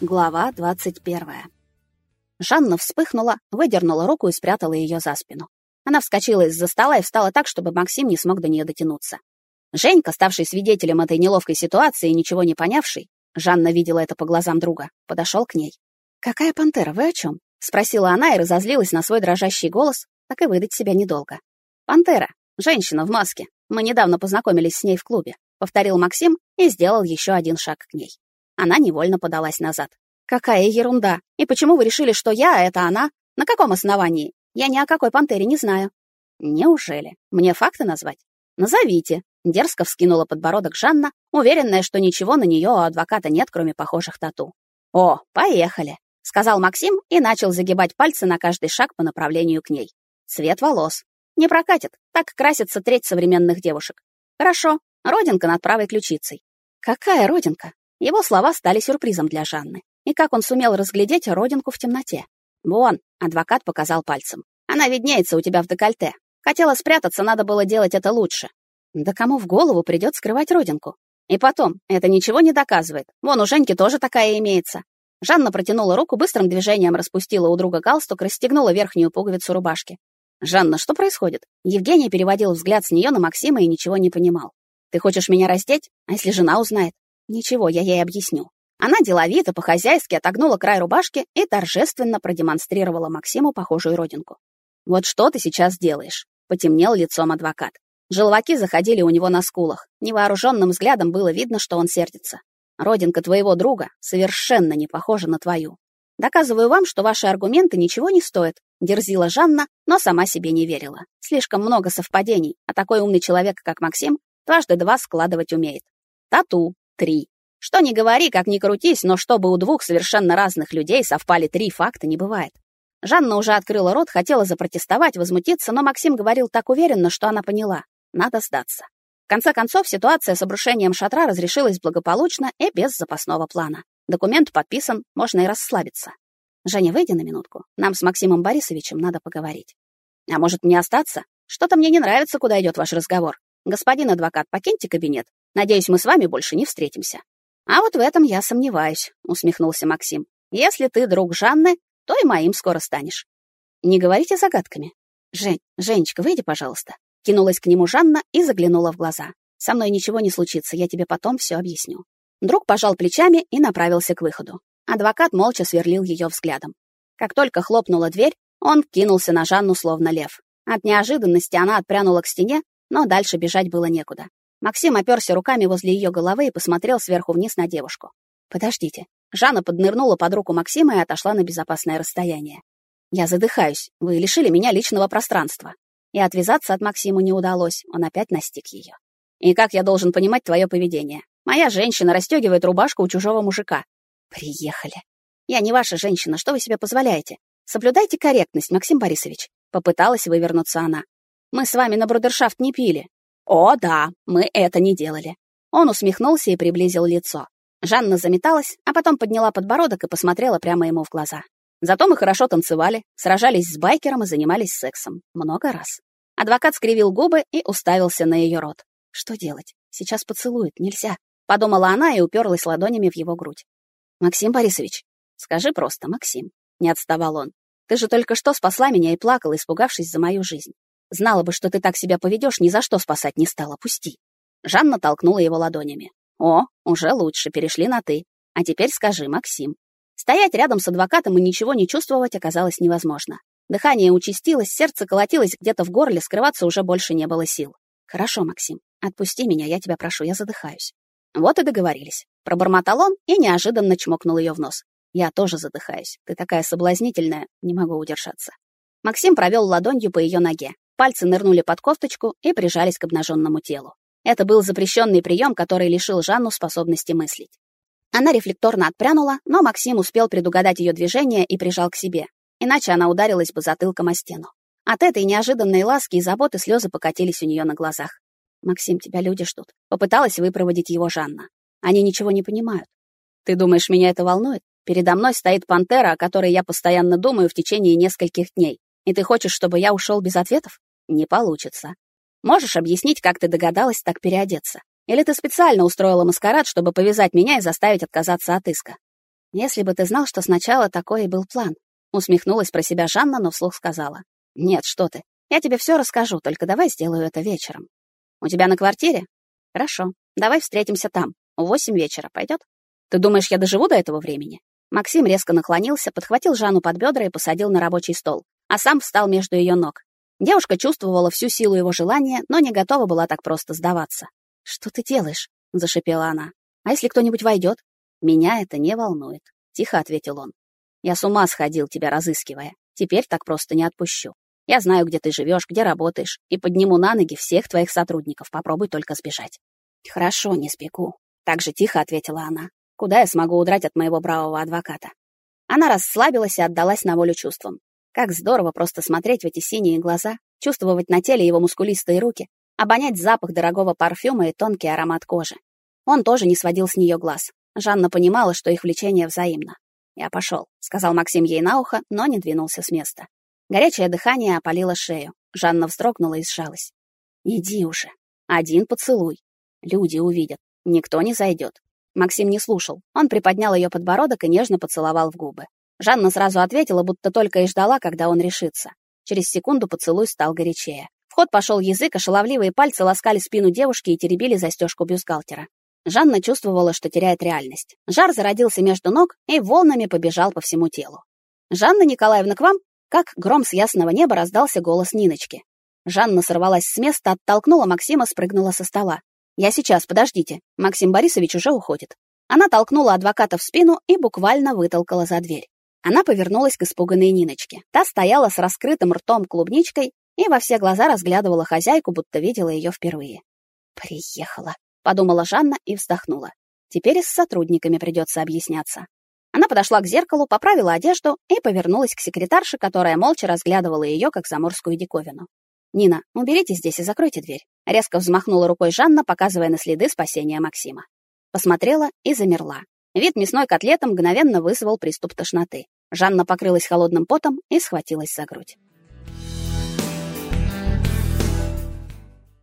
Глава 21. Жанна вспыхнула, выдернула руку и спрятала ее за спину. Она вскочила из-за стола и встала так, чтобы Максим не смог до нее дотянуться. Женька, ставший свидетелем этой неловкой ситуации и ничего не понявший, Жанна видела это по глазам друга, подошел к ней. «Какая пантера, вы о чем? спросила она и разозлилась на свой дрожащий голос, так и выдать себя недолго. «Пантера, женщина в маске. Мы недавно познакомились с ней в клубе», — повторил Максим и сделал еще один шаг к ней. Она невольно подалась назад. Какая ерунда! И почему вы решили, что я это она? На каком основании? Я ни о какой пантере не знаю. Неужели? Мне факты назвать? Назовите. Дерзко вскинула подбородок Жанна, уверенная, что ничего на нее у адвоката нет, кроме похожих тату. О, поехали, сказал Максим и начал загибать пальцы на каждый шаг по направлению к ней. Цвет волос. Не прокатит. Так красится треть современных девушек. Хорошо. Родинка над правой ключицей. Какая родинка? Его слова стали сюрпризом для Жанны. И как он сумел разглядеть родинку в темноте? Вон, адвокат показал пальцем. Она виднеется у тебя в декольте. Хотела спрятаться, надо было делать это лучше. Да кому в голову придет скрывать родинку? И потом, это ничего не доказывает. Вон у Женьки тоже такая имеется. Жанна протянула руку, быстрым движением распустила у друга галстук, расстегнула верхнюю пуговицу рубашки. «Жанна, что происходит?» Евгений переводил взгляд с нее на Максима и ничего не понимал. «Ты хочешь меня раздеть? А если жена узнает?» Ничего, я ей объясню. Она деловито, по-хозяйски отогнула край рубашки и торжественно продемонстрировала Максиму похожую родинку. «Вот что ты сейчас делаешь?» — потемнел лицом адвокат. Желваки заходили у него на скулах. Невооруженным взглядом было видно, что он сердится. «Родинка твоего друга совершенно не похожа на твою. Доказываю вам, что ваши аргументы ничего не стоят», — дерзила Жанна, но сама себе не верила. Слишком много совпадений, а такой умный человек, как Максим, дважды два складывать умеет. Тату, Три. Что ни говори, как ни крутись, но чтобы у двух совершенно разных людей совпали три факта, не бывает. Жанна уже открыла рот, хотела запротестовать, возмутиться, но Максим говорил так уверенно, что она поняла. Надо сдаться. В конце концов, ситуация с обрушением шатра разрешилась благополучно и без запасного плана. Документ подписан, можно и расслабиться. Женя, выйди на минутку. Нам с Максимом Борисовичем надо поговорить. А может, мне остаться? Что-то мне не нравится, куда идет ваш разговор. Господин адвокат, покиньте кабинет. Надеюсь, мы с вами больше не встретимся. А вот в этом я сомневаюсь, усмехнулся Максим. Если ты друг Жанны, то и моим скоро станешь. Не говорите загадками. Жень, Женечка, выйди, пожалуйста. Кинулась к нему Жанна и заглянула в глаза. Со мной ничего не случится, я тебе потом все объясню. Друг пожал плечами и направился к выходу. Адвокат молча сверлил ее взглядом. Как только хлопнула дверь, он кинулся на Жанну словно лев. От неожиданности она отпрянула к стене, но дальше бежать было некуда. Максим оперся руками возле ее головы и посмотрел сверху вниз на девушку. «Подождите». Жанна поднырнула под руку Максима и отошла на безопасное расстояние. «Я задыхаюсь. Вы лишили меня личного пространства». И отвязаться от Максима не удалось, он опять настиг ее. «И как я должен понимать твое поведение? Моя женщина расстегивает рубашку у чужого мужика». «Приехали». «Я не ваша женщина, что вы себе позволяете? Соблюдайте корректность, Максим Борисович». Попыталась вывернуться она. «Мы с вами на брудершафт не пили. «О, да, мы это не делали». Он усмехнулся и приблизил лицо. Жанна заметалась, а потом подняла подбородок и посмотрела прямо ему в глаза. Зато мы хорошо танцевали, сражались с байкером и занимались сексом. Много раз. Адвокат скривил губы и уставился на ее рот. Что делать? Сейчас поцелует, нельзя. Подумала она и уперлась ладонями в его грудь. «Максим Борисович, скажи просто, Максим», — не отставал он. «Ты же только что спасла меня и плакала, испугавшись за мою жизнь. Знала бы, что ты так себя поведешь, ни за что спасать не стала, пусти. Жанна толкнула его ладонями. О, уже лучше, перешли на «ты». А теперь скажи, Максим. Стоять рядом с адвокатом и ничего не чувствовать оказалось невозможно. Дыхание участилось, сердце колотилось где-то в горле, скрываться уже больше не было сил. Хорошо, Максим, отпусти меня, я тебя прошу, я задыхаюсь. Вот и договорились. Пробормотал он и неожиданно чмокнул ее в нос. Я тоже задыхаюсь. Ты такая соблазнительная, не могу удержаться. Максим провел ладонью по ее ноге. Пальцы нырнули под кофточку и прижались к обнаженному телу. Это был запрещенный прием, который лишил Жанну способности мыслить. Она рефлекторно отпрянула, но Максим успел предугадать ее движение и прижал к себе. Иначе она ударилась бы затылком о стену. От этой неожиданной ласки и заботы слезы покатились у нее на глазах. «Максим, тебя люди ждут». Попыталась выпроводить его Жанна. Они ничего не понимают. «Ты думаешь, меня это волнует? Передо мной стоит пантера, о которой я постоянно думаю в течение нескольких дней. И ты хочешь, чтобы я ушел без ответов? Не получится. Можешь объяснить, как ты догадалась так переодеться? Или ты специально устроила маскарад, чтобы повязать меня и заставить отказаться от иска? Если бы ты знал, что сначала такой и был план. Усмехнулась про себя Жанна, но вслух сказала. Нет, что ты. Я тебе все расскажу, только давай сделаю это вечером. У тебя на квартире? Хорошо. Давай встретимся там. В восемь вечера пойдет? Ты думаешь, я доживу до этого времени? Максим резко наклонился, подхватил Жанну под бедра и посадил на рабочий стол, а сам встал между ее ног. Девушка чувствовала всю силу его желания, но не готова была так просто сдаваться. «Что ты делаешь?» — зашипела она. «А если кто-нибудь войдет?» «Меня это не волнует», — тихо ответил он. «Я с ума сходил, тебя разыскивая. Теперь так просто не отпущу. Я знаю, где ты живешь, где работаешь, и подниму на ноги всех твоих сотрудников. Попробуй только сбежать». «Хорошо, не сбегу», — так же тихо ответила она. Куда я смогу удрать от моего бравого адвоката? Она расслабилась и отдалась на волю чувствам. Как здорово просто смотреть в эти синие глаза, чувствовать на теле его мускулистые руки, обонять запах дорогого парфюма и тонкий аромат кожи. Он тоже не сводил с нее глаз. Жанна понимала, что их влечение взаимно. «Я пошел», — сказал Максим ей на ухо, но не двинулся с места. Горячее дыхание опалило шею. Жанна вздрогнула и сжалась. «Иди уже. Один поцелуй. Люди увидят. Никто не зайдет. Максим не слушал. Он приподнял ее подбородок и нежно поцеловал в губы. Жанна сразу ответила, будто только и ждала, когда он решится. Через секунду поцелуй стал горячее. В ход пошел язык, а шаловливые пальцы ласкали спину девушки и теребили застежку бюстгальтера. Жанна чувствовала, что теряет реальность. Жар зародился между ног и волнами побежал по всему телу. «Жанна Николаевна, к вам?» Как гром с ясного неба раздался голос Ниночки. Жанна сорвалась с места, оттолкнула Максима, спрыгнула со стола. «Я сейчас, подождите. Максим Борисович уже уходит». Она толкнула адвоката в спину и буквально вытолкала за дверь. Она повернулась к испуганной Ниночке. Та стояла с раскрытым ртом клубничкой и во все глаза разглядывала хозяйку, будто видела ее впервые. «Приехала», — подумала Жанна и вздохнула. «Теперь и с сотрудниками придется объясняться». Она подошла к зеркалу, поправила одежду и повернулась к секретарше, которая молча разглядывала ее как заморскую диковину. «Нина, уберите здесь и закройте дверь», — резко взмахнула рукой Жанна, показывая на следы спасения Максима. Посмотрела и замерла. Вид мясной котлеты мгновенно вызвал приступ тошноты. Жанна покрылась холодным потом и схватилась за грудь.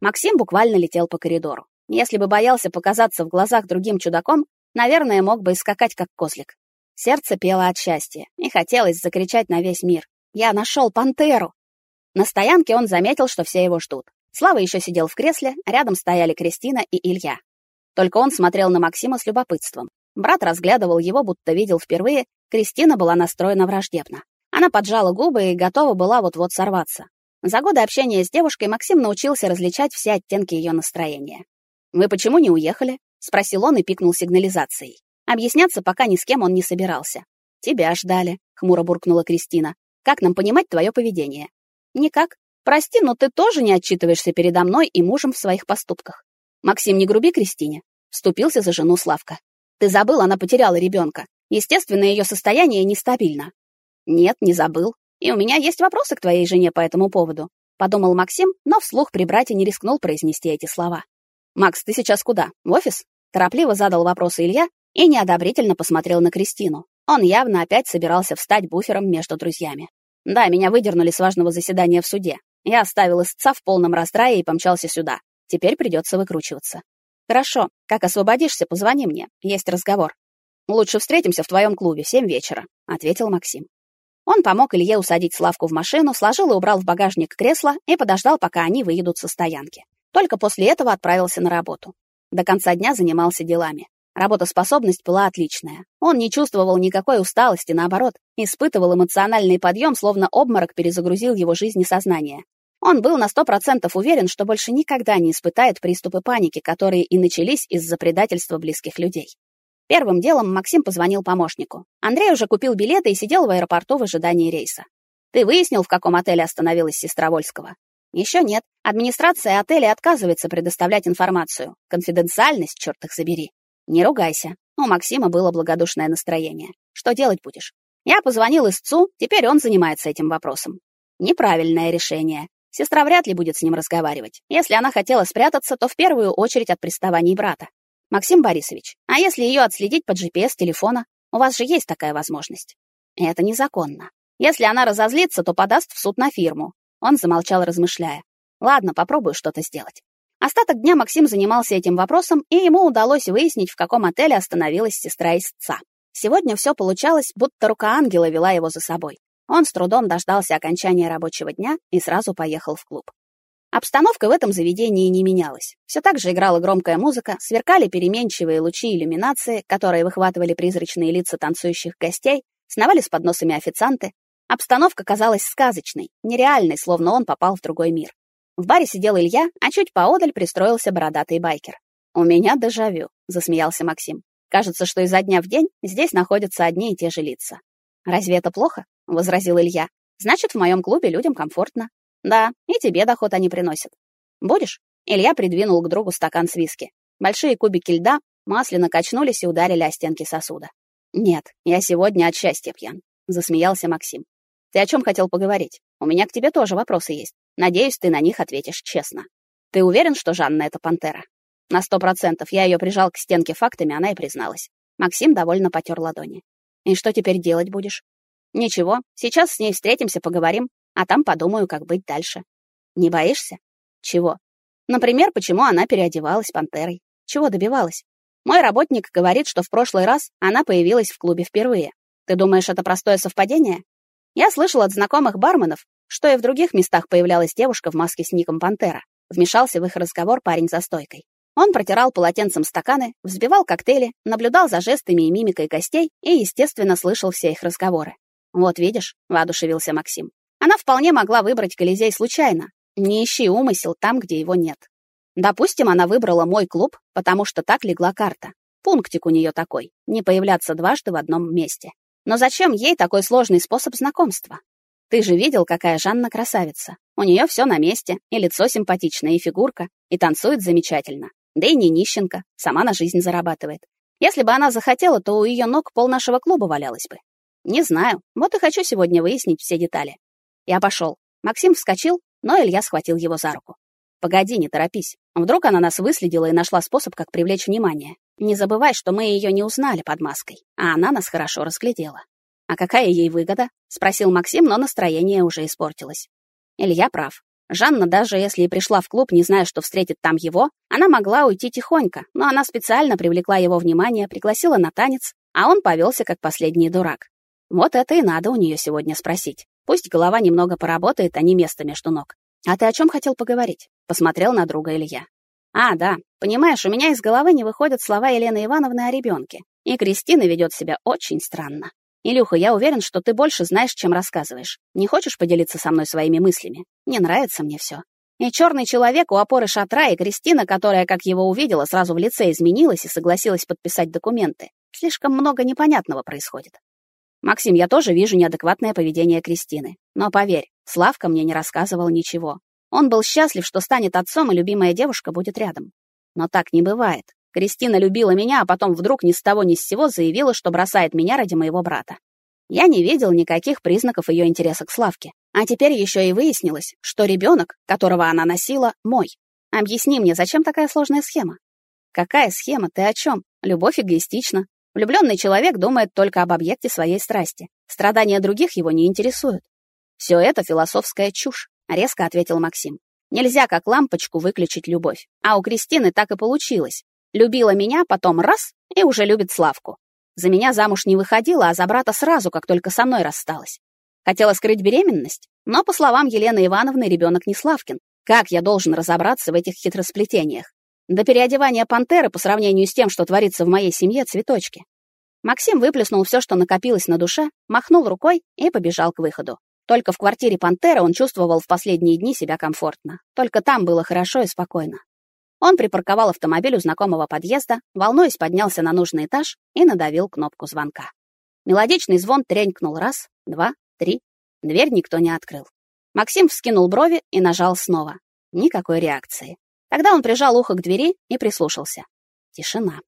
Максим буквально летел по коридору. Если бы боялся показаться в глазах другим чудаком, наверное, мог бы искакать как козлик. Сердце пело от счастья, и хотелось закричать на весь мир. «Я нашел пантеру!» На стоянке он заметил, что все его ждут. Слава еще сидел в кресле, рядом стояли Кристина и Илья. Только он смотрел на Максима с любопытством. Брат разглядывал его, будто видел впервые, Кристина была настроена враждебно. Она поджала губы и готова была вот-вот сорваться. За годы общения с девушкой Максим научился различать все оттенки ее настроения. «Вы почему не уехали?» — спросил он и пикнул сигнализацией. Объясняться пока ни с кем он не собирался. «Тебя ждали», — хмуро буркнула Кристина. «Как нам понимать твое поведение?» Никак. Прости, но ты тоже не отчитываешься передо мной и мужем в своих поступках. Максим, не груби Кристине. Вступился за жену Славка. Ты забыл, она потеряла ребенка. Естественно, ее состояние нестабильно. Нет, не забыл. И у меня есть вопросы к твоей жене по этому поводу. Подумал Максим, но вслух при брате не рискнул произнести эти слова. «Макс, ты сейчас куда? В офис?» Торопливо задал вопрос Илья и неодобрительно посмотрел на Кристину. Он явно опять собирался встать буфером между друзьями. Да, меня выдернули с важного заседания в суде. Я оставил истца в полном раздрае и помчался сюда. Теперь придется выкручиваться. Хорошо, как освободишься, позвони мне. Есть разговор. Лучше встретимся в твоем клубе в семь вечера, ответил Максим. Он помог Илье усадить Славку в машину, сложил и убрал в багажник кресло и подождал, пока они выедут со стоянки. Только после этого отправился на работу. До конца дня занимался делами. Работоспособность была отличная. Он не чувствовал никакой усталости, наоборот, испытывал эмоциональный подъем, словно обморок перезагрузил его жизнь и сознание. Он был на сто процентов уверен, что больше никогда не испытает приступы паники, которые и начались из-за предательства близких людей. Первым делом Максим позвонил помощнику. Андрей уже купил билеты и сидел в аэропорту в ожидании рейса. «Ты выяснил, в каком отеле остановилась сестра Вольского?» «Еще нет. Администрация отеля отказывается предоставлять информацию. Конфиденциальность, черт их забери. Не ругайся. У Максима было благодушное настроение. Что делать будешь? Я позвонил истцу, теперь он занимается этим вопросом. Неправильное решение. Сестра вряд ли будет с ним разговаривать. Если она хотела спрятаться, то в первую очередь от приставаний брата. Максим Борисович, а если ее отследить по GPS телефона? У вас же есть такая возможность. Это незаконно. Если она разозлится, то подаст в суд на фирму. Он замолчал, размышляя. Ладно, попробую что-то сделать. Остаток дня Максим занимался этим вопросом, и ему удалось выяснить, в каком отеле остановилась сестра истца. Сегодня все получалось, будто рука ангела вела его за собой. Он с трудом дождался окончания рабочего дня и сразу поехал в клуб. Обстановка в этом заведении не менялась. Все так же играла громкая музыка, сверкали переменчивые лучи иллюминации, которые выхватывали призрачные лица танцующих гостей, сновали с подносами официанты. Обстановка казалась сказочной, нереальной, словно он попал в другой мир. В баре сидел Илья, а чуть поодаль пристроился бородатый байкер. «У меня дежавю», — засмеялся Максим. «Кажется, что изо дня в день здесь находятся одни и те же лица». «Разве это плохо?» — возразил Илья. «Значит, в моем клубе людям комфортно». «Да, и тебе доход они приносят». «Будешь?» Илья придвинул к другу стакан с виски. Большие кубики льда масляно качнулись и ударили о стенки сосуда. «Нет, я сегодня от счастья пьян», — засмеялся Максим. «Ты о чем хотел поговорить? У меня к тебе тоже вопросы есть. Надеюсь, ты на них ответишь честно. Ты уверен, что Жанна — это пантера?» На сто процентов я ее прижал к стенке фактами, она и призналась. Максим довольно потер ладони. «И что теперь делать будешь?» «Ничего, сейчас с ней встретимся, поговорим, а там подумаю, как быть дальше». «Не боишься?» «Чего?» «Например, почему она переодевалась пантерой? Чего добивалась?» «Мой работник говорит, что в прошлый раз она появилась в клубе впервые. Ты думаешь, это простое совпадение?» Я слышал от знакомых барменов, что и в других местах появлялась девушка в маске с ником Пантера. Вмешался в их разговор парень за стойкой. Он протирал полотенцем стаканы, взбивал коктейли, наблюдал за жестами и мимикой гостей и, естественно, слышал все их разговоры. «Вот видишь», — воодушевился Максим, «она вполне могла выбрать Колизей случайно. Не ищи умысел там, где его нет. Допустим, она выбрала мой клуб, потому что так легла карта. Пунктик у нее такой — не появляться дважды в одном месте. Но зачем ей такой сложный способ знакомства? Ты же видел, какая Жанна красавица. У нее все на месте, и лицо симпатичное, и фигурка, и танцует замечательно. Да и не нищенка, сама на жизнь зарабатывает. Если бы она захотела, то у ее ног пол нашего клуба валялось бы. Не знаю, вот и хочу сегодня выяснить все детали. Я пошел. Максим вскочил, но Илья схватил его за руку. Погоди, не торопись. Вдруг она нас выследила и нашла способ, как привлечь внимание. Не забывай, что мы ее не узнали под маской, а она нас хорошо разглядела. А какая ей выгода? спросил Максим, но настроение уже испортилось. Илья прав. Жанна, даже если и пришла в клуб, не зная, что встретит там его, она могла уйти тихонько, но она специально привлекла его внимание, пригласила на танец, а он повелся как последний дурак. Вот это и надо у нее сегодня спросить. Пусть голова немного поработает, а не место между ног. А ты о чем хотел поговорить? Посмотрел на друга Илья. А, да, понимаешь, у меня из головы не выходят слова Елены Ивановны о ребенке, и Кристина ведет себя очень странно. Илюха, я уверен, что ты больше знаешь, чем рассказываешь. Не хочешь поделиться со мной своими мыслями? Не нравится мне все. И черный человек у опоры шатра, и Кристина, которая, как его увидела, сразу в лице изменилась и согласилась подписать документы. Слишком много непонятного происходит. Максим, я тоже вижу неадекватное поведение Кристины. Но поверь, Славка мне не рассказывал ничего. Он был счастлив, что станет отцом, и любимая девушка будет рядом. Но так не бывает. Кристина любила меня, а потом вдруг ни с того ни с сего заявила, что бросает меня ради моего брата. Я не видел никаких признаков ее интереса к Славке. А теперь еще и выяснилось, что ребенок, которого она носила, мой. Объясни мне, зачем такая сложная схема? Какая схема? Ты о чем? Любовь эгоистична. Влюбленный человек думает только об объекте своей страсти. Страдания других его не интересуют. Все это философская чушь, резко ответил Максим. Нельзя как лампочку выключить любовь. А у Кристины так и получилось. Любила меня, потом раз, и уже любит Славку. За меня замуж не выходила, а за брата сразу, как только со мной рассталась. Хотела скрыть беременность, но, по словам Елены Ивановны, ребенок не Славкин. Как я должен разобраться в этих хитросплетениях? До переодевания пантеры по сравнению с тем, что творится в моей семье, цветочки. Максим выплеснул все, что накопилось на душе, махнул рукой и побежал к выходу. Только в квартире пантеры он чувствовал в последние дни себя комфортно. Только там было хорошо и спокойно. Он припарковал автомобиль у знакомого подъезда, волнуясь, поднялся на нужный этаж и надавил кнопку звонка. Мелодичный звон тренькнул раз, два, три. Дверь никто не открыл. Максим вскинул брови и нажал снова. Никакой реакции. Тогда он прижал ухо к двери и прислушался. Тишина.